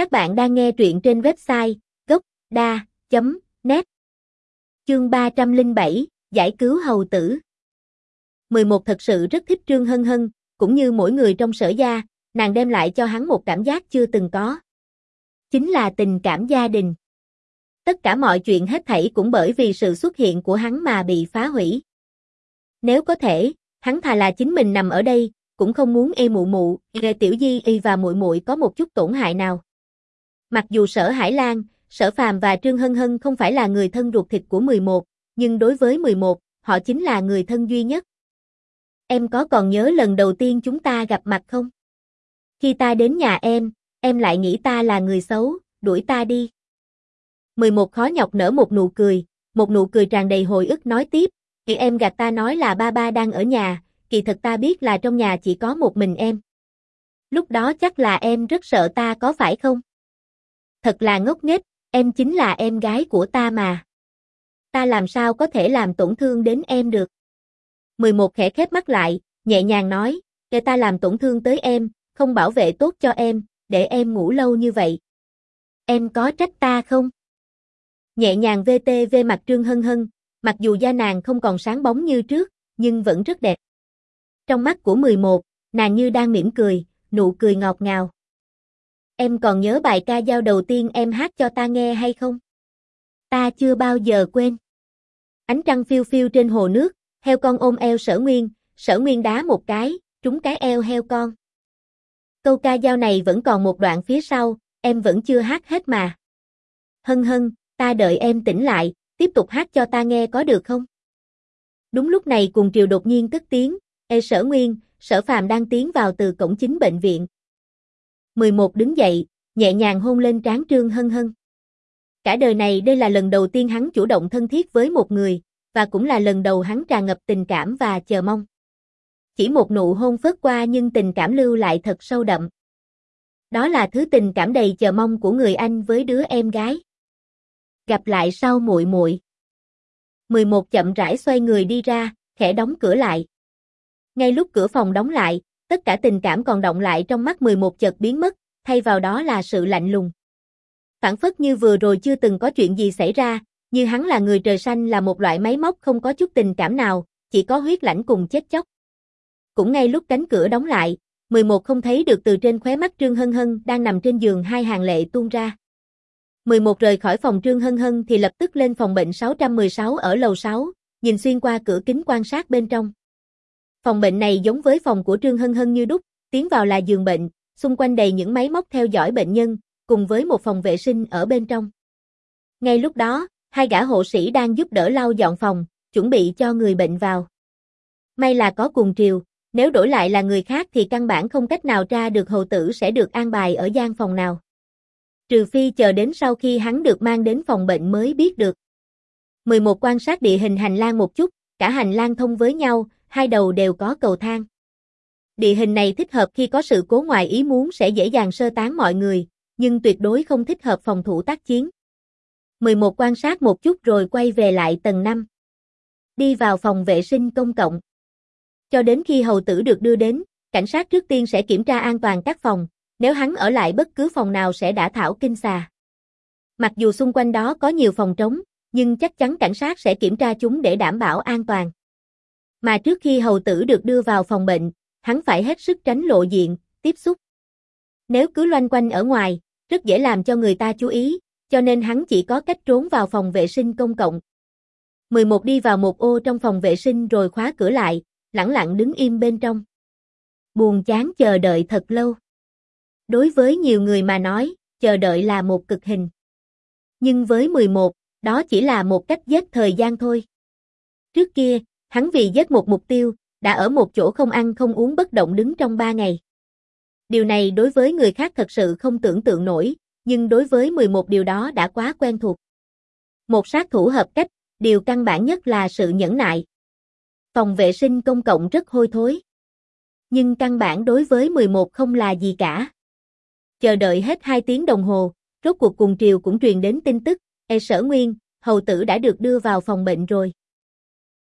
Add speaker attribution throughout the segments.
Speaker 1: Các bạn đang nghe truyện trên website gốc.da.net Chương 307, Giải cứu hầu tử 11 thật sự rất thích Trương Hân Hân, cũng như mỗi người trong sở gia, nàng đem lại cho hắn một cảm giác chưa từng có. Chính là tình cảm gia đình. Tất cả mọi chuyện hết thảy cũng bởi vì sự xuất hiện của hắn mà bị phá hủy. Nếu có thể, hắn thà là chính mình nằm ở đây, cũng không muốn y mụ mụ, y tiểu di y và muội muội có một chút tổn hại nào. Mặc dù sở Hải Lan, sở Phàm và Trương Hân Hân không phải là người thân ruột thịt của 11, nhưng đối với 11, họ chính là người thân duy nhất. Em có còn nhớ lần đầu tiên chúng ta gặp mặt không? Khi ta đến nhà em, em lại nghĩ ta là người xấu, đuổi ta đi. 11 khó nhọc nở một nụ cười, một nụ cười tràn đầy hồi ức nói tiếp, thì em gạt ta nói là ba ba đang ở nhà, kỳ thật ta biết là trong nhà chỉ có một mình em. Lúc đó chắc là em rất sợ ta có phải không? Thật là ngốc nghếch, em chính là em gái của ta mà. Ta làm sao có thể làm tổn thương đến em được? 11 khẽ khép mắt lại, nhẹ nhàng nói, để ta làm tổn thương tới em, không bảo vệ tốt cho em, để em ngủ lâu như vậy. Em có trách ta không? Nhẹ nhàng VT về mặt Trương Hân Hân, mặc dù da nàng không còn sáng bóng như trước, nhưng vẫn rất đẹp. Trong mắt của 11, nàng như đang mỉm cười, nụ cười ngọt ngào. Em còn nhớ bài ca dao đầu tiên em hát cho ta nghe hay không? Ta chưa bao giờ quên. Ánh trăng phiêu phiêu trên hồ nước, heo con ôm eo sở nguyên, sở nguyên đá một cái, trúng cái eo heo con. Câu ca dao này vẫn còn một đoạn phía sau, em vẫn chưa hát hết mà. Hân hân, ta đợi em tỉnh lại, tiếp tục hát cho ta nghe có được không? Đúng lúc này cùng triều đột nhiên cất tiếng, Ê sở nguyên, sở phàm đang tiến vào từ cổng chính bệnh viện. 11 đứng dậy, nhẹ nhàng hôn lên trán trương hân hân. Cả đời này đây là lần đầu tiên hắn chủ động thân thiết với một người, và cũng là lần đầu hắn tràn ngập tình cảm và chờ mong. Chỉ một nụ hôn phớt qua nhưng tình cảm lưu lại thật sâu đậm. Đó là thứ tình cảm đầy chờ mong của người anh với đứa em gái. Gặp lại sau muội muội. 11 chậm rãi xoay người đi ra, khẽ đóng cửa lại. Ngay lúc cửa phòng đóng lại, tất cả tình cảm còn động lại trong mắt 11 chợt biến mất, thay vào đó là sự lạnh lùng. Phản phất như vừa rồi chưa từng có chuyện gì xảy ra, như hắn là người trời xanh là một loại máy móc không có chút tình cảm nào, chỉ có huyết lãnh cùng chết chóc. Cũng ngay lúc cánh cửa đóng lại, 11 không thấy được từ trên khóe mắt Trương Hân Hân đang nằm trên giường hai hàng lệ tuôn ra. 11 rời khỏi phòng Trương Hân Hân thì lập tức lên phòng bệnh 616 ở lầu 6, nhìn xuyên qua cửa kính quan sát bên trong. Phòng bệnh này giống với phòng của Trương Hân Hân như đúc, tiến vào là giường bệnh, xung quanh đầy những máy móc theo dõi bệnh nhân, cùng với một phòng vệ sinh ở bên trong. Ngay lúc đó, hai gã hộ sĩ đang giúp đỡ lau dọn phòng, chuẩn bị cho người bệnh vào. May là có cùng triều, nếu đổi lại là người khác thì căn bản không cách nào tra được hầu tử sẽ được an bài ở gian phòng nào. Trừ phi chờ đến sau khi hắn được mang đến phòng bệnh mới biết được. 11 quan sát địa hình hành lang một chút, cả hành lang thông với nhau, hai đầu đều có cầu thang. Địa hình này thích hợp khi có sự cố ngoài ý muốn sẽ dễ dàng sơ tán mọi người, nhưng tuyệt đối không thích hợp phòng thủ tác chiến. 11 quan sát một chút rồi quay về lại tầng 5. Đi vào phòng vệ sinh công cộng. Cho đến khi hầu tử được đưa đến, cảnh sát trước tiên sẽ kiểm tra an toàn các phòng, nếu hắn ở lại bất cứ phòng nào sẽ đã thảo kinh xà. Mặc dù xung quanh đó có nhiều phòng trống, nhưng chắc chắn cảnh sát sẽ kiểm tra chúng để đảm bảo an toàn. Mà trước khi hầu tử được đưa vào phòng bệnh, hắn phải hết sức tránh lộ diện, tiếp xúc. Nếu cứ loanh quanh ở ngoài, rất dễ làm cho người ta chú ý, cho nên hắn chỉ có cách trốn vào phòng vệ sinh công cộng. 11 đi vào một ô trong phòng vệ sinh rồi khóa cửa lại, lặng lặng đứng im bên trong. Buồn chán chờ đợi thật lâu. Đối với nhiều người mà nói, chờ đợi là một cực hình. Nhưng với 11, đó chỉ là một cách giết thời gian thôi. Trước kia, Hắn vì giết một mục tiêu, đã ở một chỗ không ăn không uống bất động đứng trong ba ngày. Điều này đối với người khác thật sự không tưởng tượng nổi, nhưng đối với 11 điều đó đã quá quen thuộc. Một sát thủ hợp cách, điều căn bản nhất là sự nhẫn nại. Phòng vệ sinh công cộng rất hôi thối. Nhưng căn bản đối với 11 không là gì cả. Chờ đợi hết 2 tiếng đồng hồ, rốt cuộc cùng triều cũng truyền đến tin tức, e sở nguyên, hầu tử đã được đưa vào phòng bệnh rồi.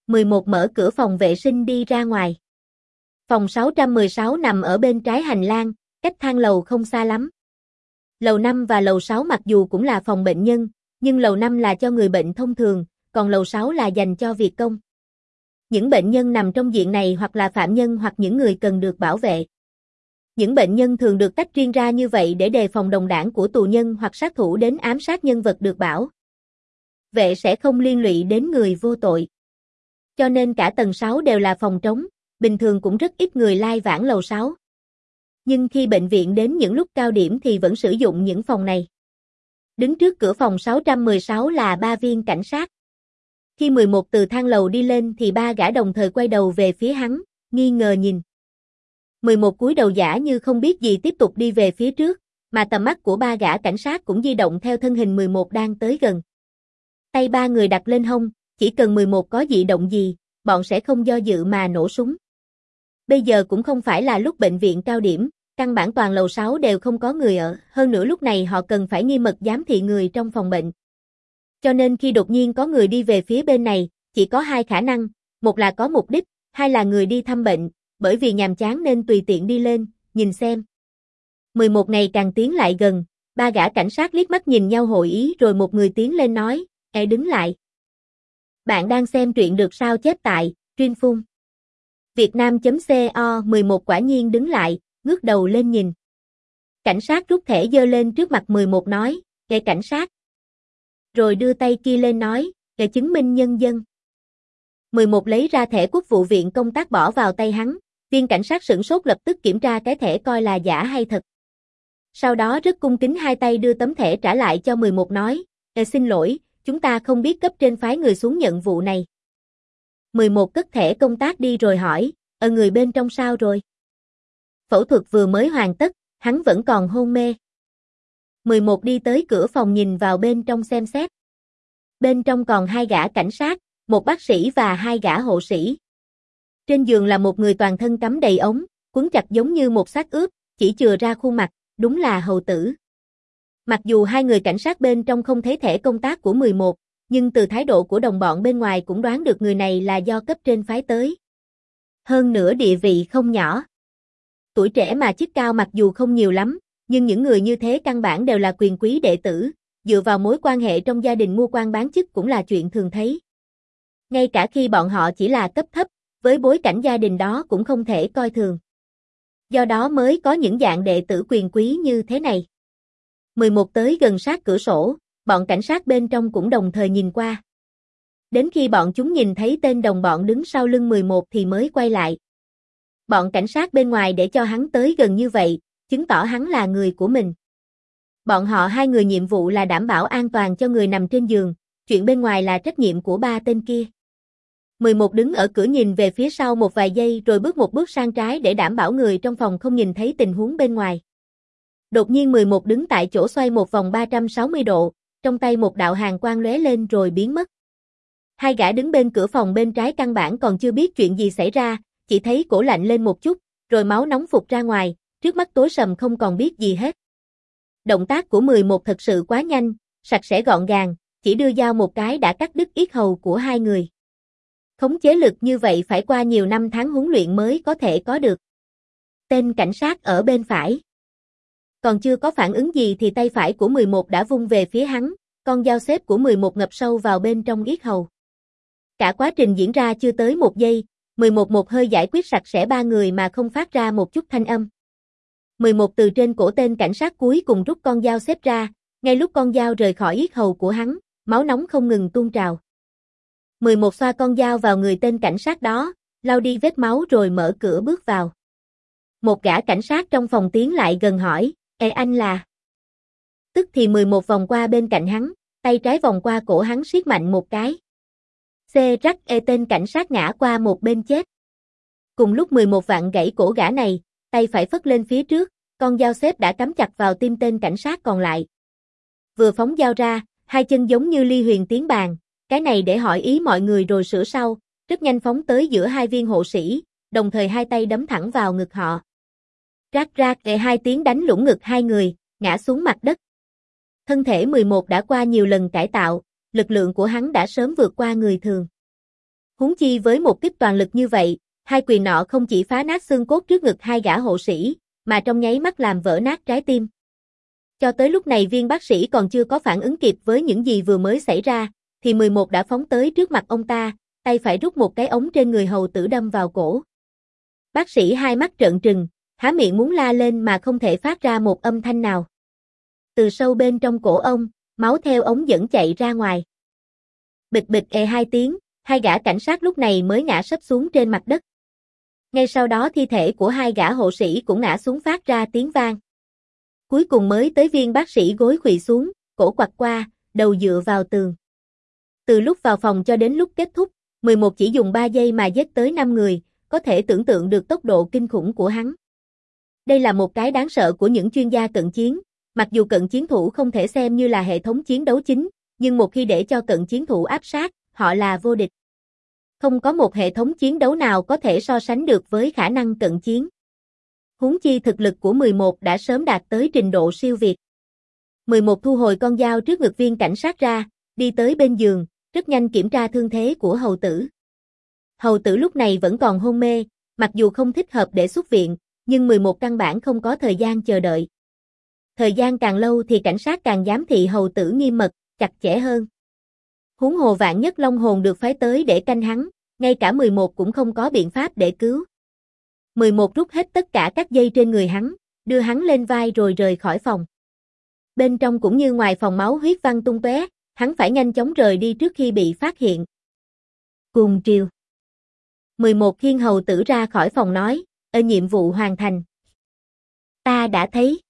Speaker 1: 11 mở cửa phòng vệ sinh đi ra ngoài. Phòng 616 nằm ở bên trái hành lang, cách thang lầu không xa lắm. Lầu 5 và lầu 6 mặc dù cũng là phòng bệnh nhân, nhưng lầu 5 là cho người bệnh thông thường, còn lầu 6 là dành cho việc công. Những bệnh nhân nằm trong diện này hoặc là phạm nhân hoặc những người cần được bảo vệ. Những bệnh nhân thường được tách riêng ra như vậy để đề phòng đồng đảng của tù nhân hoặc sát thủ đến ám sát nhân vật được bảo. Vệ sẽ không liên lụy đến người vô tội. Cho nên cả tầng 6 đều là phòng trống, bình thường cũng rất ít người lai vãng lầu 6. Nhưng khi bệnh viện đến những lúc cao điểm thì vẫn sử dụng những phòng này. Đứng trước cửa phòng 616 là ba viên cảnh sát. Khi 11 từ thang lầu đi lên thì ba gã đồng thời quay đầu về phía hắn, nghi ngờ nhìn. 11 cúi đầu giả như không biết gì tiếp tục đi về phía trước, mà tầm mắt của ba gã cảnh sát cũng di động theo thân hình 11 đang tới gần. Tay ba người đặt lên hông, chỉ cần 11 có dị động gì, bọn sẽ không do dự mà nổ súng. Bây giờ cũng không phải là lúc bệnh viện cao điểm, căn bản toàn lầu 6 đều không có người ở, hơn nữa lúc này họ cần phải nghi mật giám thị người trong phòng bệnh. Cho nên khi đột nhiên có người đi về phía bên này, chỉ có hai khả năng, một là có mục đích, hai là người đi thăm bệnh, bởi vì nhàm chán nên tùy tiện đi lên, nhìn xem. 11 ngày càng tiến lại gần, ba gã cảnh sát liếc mắt nhìn nhau hội ý rồi một người tiến lên nói, e đứng lại. Bạn đang xem truyện được sao chép tại, Truyên Phun. Việt Nam.co 11 quả nhiên đứng lại, ngước đầu lên nhìn. Cảnh sát rút thẻ dơ lên trước mặt 11 nói, kệ cảnh sát. Rồi đưa tay kia lên nói, kệ chứng minh nhân dân. 11 lấy ra thẻ quốc vụ viện công tác bỏ vào tay hắn, viên cảnh sát sửng sốt lập tức kiểm tra cái thẻ coi là giả hay thật. Sau đó rất cung kính hai tay đưa tấm thẻ trả lại cho 11 nói, Ê xin lỗi, chúng ta không biết cấp trên phái người xuống nhận vụ này. 11 cất thẻ công tác đi rồi hỏi, ở người bên trong sao rồi? Phẫu thuật vừa mới hoàn tất, hắn vẫn còn hôn mê. 11 đi tới cửa phòng nhìn vào bên trong xem xét. Bên trong còn hai gã cảnh sát, một bác sĩ và hai gã hộ sĩ. Trên giường là một người toàn thân cắm đầy ống, quấn chặt giống như một xác ướp, chỉ chừa ra khuôn mặt, đúng là hầu tử. Mặc dù hai người cảnh sát bên trong không thấy thẻ công tác của 11, nhưng từ thái độ của đồng bọn bên ngoài cũng đoán được người này là do cấp trên phái tới. Hơn nữa địa vị không nhỏ. Tuổi trẻ mà chức cao mặc dù không nhiều lắm, nhưng những người như thế căn bản đều là quyền quý đệ tử, dựa vào mối quan hệ trong gia đình mua quan bán chức cũng là chuyện thường thấy. Ngay cả khi bọn họ chỉ là cấp thấp, với bối cảnh gia đình đó cũng không thể coi thường. Do đó mới có những dạng đệ tử quyền quý như thế này. 11 tới gần sát cửa sổ, bọn cảnh sát bên trong cũng đồng thời nhìn qua. Đến khi bọn chúng nhìn thấy tên đồng bọn đứng sau lưng 11 thì mới quay lại. Bọn cảnh sát bên ngoài để cho hắn tới gần như vậy, chứng tỏ hắn là người của mình. Bọn họ hai người nhiệm vụ là đảm bảo an toàn cho người nằm trên giường, chuyện bên ngoài là trách nhiệm của ba tên kia. 11 đứng ở cửa nhìn về phía sau một vài giây rồi bước một bước sang trái để đảm bảo người trong phòng không nhìn thấy tình huống bên ngoài. Đột nhiên 11 đứng tại chỗ xoay một vòng 360 độ, trong tay một đạo hàng quang lóe lên rồi biến mất. Hai gã đứng bên cửa phòng bên trái căn bản còn chưa biết chuyện gì xảy ra, chỉ thấy cổ lạnh lên một chút, rồi máu nóng phục ra ngoài, trước mắt tối sầm không còn biết gì hết. Động tác của 11 thật sự quá nhanh, sạch sẽ gọn gàng, chỉ đưa dao một cái đã cắt đứt yết hầu của hai người. Khống chế lực như vậy phải qua nhiều năm tháng huấn luyện mới có thể có được. Tên cảnh sát ở bên phải. Còn chưa có phản ứng gì thì tay phải của 11 đã vung về phía hắn, con dao xếp của 11 ngập sâu vào bên trong yết hầu. Cả quá trình diễn ra chưa tới một giây, 11 một hơi giải quyết sạch sẽ ba người mà không phát ra một chút thanh âm. 11 từ trên cổ tên cảnh sát cuối cùng rút con dao xếp ra, ngay lúc con dao rời khỏi yết hầu của hắn, máu nóng không ngừng tuôn trào. 11 xoa con dao vào người tên cảnh sát đó, lau đi vết máu rồi mở cửa bước vào. Một gã cảnh sát trong phòng tiến lại gần hỏi, Ê anh là... Tức thì 11 vòng qua bên cạnh hắn, tay trái vòng qua cổ hắn siết mạnh một cái. Xê rắc ê tên cảnh sát ngã qua một bên chết. Cùng lúc 11 vạn gãy cổ gã này, tay phải phất lên phía trước, con dao xếp đã cắm chặt vào tim tên cảnh sát còn lại. Vừa phóng dao ra, hai chân giống như ly huyền tiến bàn, cái này để hỏi ý mọi người rồi sửa sau, rất nhanh phóng tới giữa hai viên hộ sĩ, đồng thời hai tay đấm thẳng vào ngực họ. Rác rác kệ hai tiếng đánh lũng ngực hai người, ngã xuống mặt đất. Thân thể 11 đã qua nhiều lần cải tạo, lực lượng của hắn đã sớm vượt qua người thường. Huống chi với một kích toàn lực như vậy, hai quyền nọ không chỉ phá nát xương cốt trước ngực hai gã hộ sĩ, mà trong nháy mắt làm vỡ nát trái tim. Cho tới lúc này viên bác sĩ còn chưa có phản ứng kịp với những gì vừa mới xảy ra, thì 11 đã phóng tới trước mặt ông ta, tay phải rút một cái ống trên người hầu tử đâm vào cổ. Bác sĩ hai mắt trợn trừng, há miệng muốn la lên mà không thể phát ra một âm thanh nào. Từ sâu bên trong cổ ông, máu theo ống dẫn chạy ra ngoài. Bịch bịch e hai tiếng, hai gã cảnh sát lúc này mới ngã sấp xuống trên mặt đất. Ngay sau đó thi thể của hai gã hộ sĩ cũng ngã xuống phát ra tiếng vang. Cuối cùng mới tới viên bác sĩ gối khủy xuống, cổ quặt qua, đầu dựa vào tường. Từ lúc vào phòng cho đến lúc kết thúc, 11 chỉ dùng 3 giây mà giết tới 5 người, có thể tưởng tượng được tốc độ kinh khủng của hắn. Đây là một cái đáng sợ của những chuyên gia cận chiến, mặc dù cận chiến thủ không thể xem như là hệ thống chiến đấu chính, nhưng một khi để cho cận chiến thủ áp sát, họ là vô địch. Không có một hệ thống chiến đấu nào có thể so sánh được với khả năng cận chiến. Huống chi thực lực của 11 đã sớm đạt tới trình độ siêu việt. 11 thu hồi con dao trước ngực viên cảnh sát ra, đi tới bên giường, rất nhanh kiểm tra thương thế của hầu tử. Hầu tử lúc này vẫn còn hôn mê, mặc dù không thích hợp để xuất viện, nhưng 11 căn bản không có thời gian chờ đợi. Thời gian càng lâu thì cảnh sát càng giám thị hầu tử nghiêm mật, chặt chẽ hơn. Huống hồ vạn nhất long hồn được phái tới để canh hắn, ngay cả 11 cũng không có biện pháp để cứu. 11 rút hết tất cả các dây trên người hắn, đưa hắn lên vai rồi rời khỏi phòng. Bên trong cũng như ngoài phòng máu huyết văng tung tóe, hắn phải nhanh chóng rời đi trước khi bị phát hiện. Cùng triều. 11 khiên hầu tử ra khỏi phòng nói, ở nhiệm vụ hoàn thành. Ta đã thấy.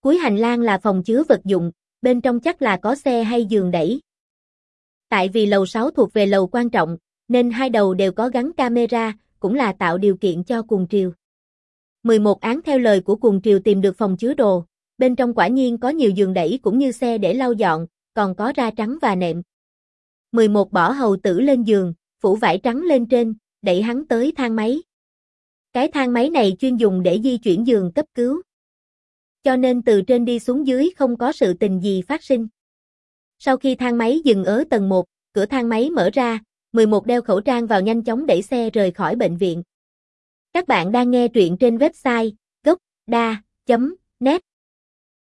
Speaker 1: Cuối hành lang là phòng chứa vật dụng, bên trong chắc là có xe hay giường đẩy. Tại vì lầu 6 thuộc về lầu quan trọng, nên hai đầu đều có gắn camera, cũng là tạo điều kiện cho cùng triều. 11 án theo lời của cùng triều tìm được phòng chứa đồ, bên trong quả nhiên có nhiều giường đẩy cũng như xe để lau dọn, còn có ra trắng và nệm. 11 bỏ hầu tử lên giường, phủ vải trắng lên trên, đẩy hắn tới thang máy. Cái thang máy này chuyên dùng để di chuyển giường cấp cứu. Cho nên từ trên đi xuống dưới không có sự tình gì phát sinh. Sau khi thang máy dừng ở tầng 1, cửa thang máy mở ra, 11 đeo khẩu trang vào nhanh chóng đẩy xe rời khỏi bệnh viện. Các bạn đang nghe truyện trên website gocda.net